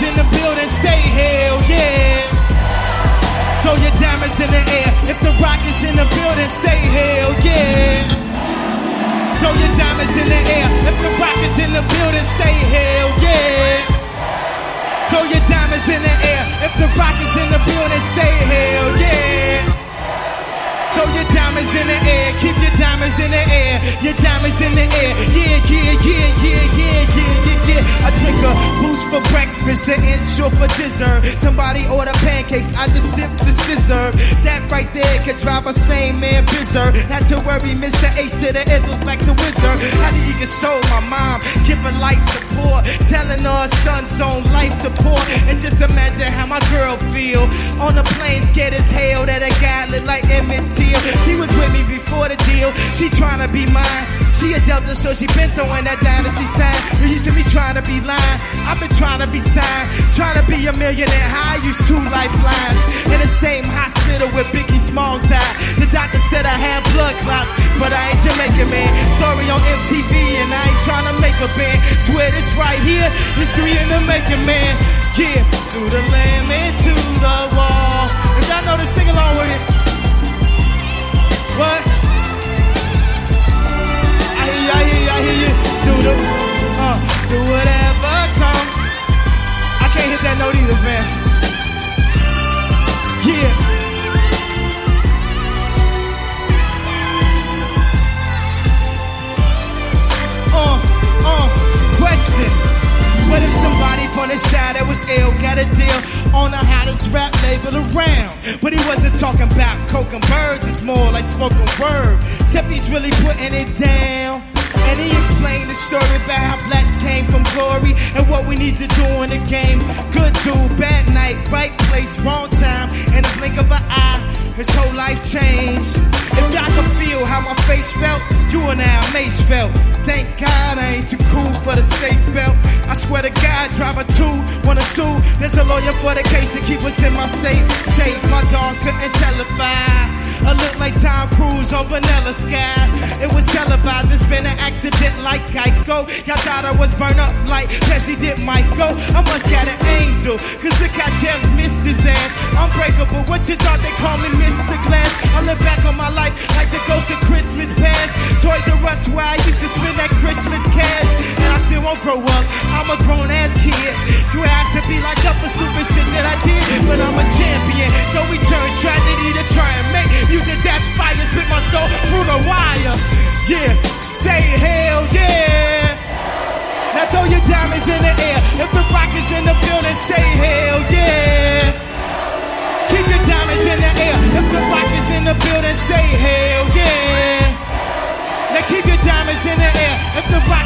is in the building, say hell yeah. Throw your diamonds in the air. If the rock is in the building, say hell yeah. Throw your diamonds in the air. If the rock is in the building, say hell yeah. Throw your diamonds in the air. If the rock is in the building, say hell yeah. Throw your diamonds in the air, keep your diamonds in the air, your diamonds in the air. Yeah, yeah, yeah, yeah, yeah, breakfast, an intro for dessert. Somebody order pancakes, I just sip the scissor. That right there could drive a sane man bizzer. Not to worry, Mr. Ace to the Izzles back to Wizard. How do you console my mom? giving life support, telling her son's on life support. And just imagine how my girl feel on the plane, scared as hell that a guy look like Emmett Till. She was with me before the deal. She tryna be mine. She a Delta, so she been throwing that dynasty sign. You used to be trying to be lying. I've been trying to be signed. Trying to be a millionaire. How I used two lifelines. In the same hospital where Biggie Smalls died. The doctor said I had blood clots, but I ain't a band. Swear this right here, history in the making, man. Yeah, through the land and to the wall. And y'all know to sing along with it. Somebody from the side that was ill got a deal on the hottest rap label around? But he wasn't talking about coke and birds, it's more like spoken word. Except he's really putting it down. And he explained the story about how blacks came from glory and what we need to do in the game. Good dude, bad night, right place, wrong time. In the blink of an eye, his whole life changed. If y'all face felt, you and I Mace felt. Thank God I ain't too cool for the safe belt. I swear to God, drive a two, wanna sue. There's a lawyer for the case to keep us in my safe. Safe, my dogs couldn't telefy. I look like Tom Cruise on Vanilla Sky. It was televised, it's been an accident like Geico. Y'all thought I was burned up like Pepsi did Michael. I must got an angel, cause how death missed his ass. Unbreakable, what you thought they call me Mr. Glass? I look back on my life like the ghost of Christmas past. Toys R Us where I used to spend that Christmas cash. And I still won't grow up, I'm a grown ass kid. Swear I should be locked up for stupid shit that I did, It's the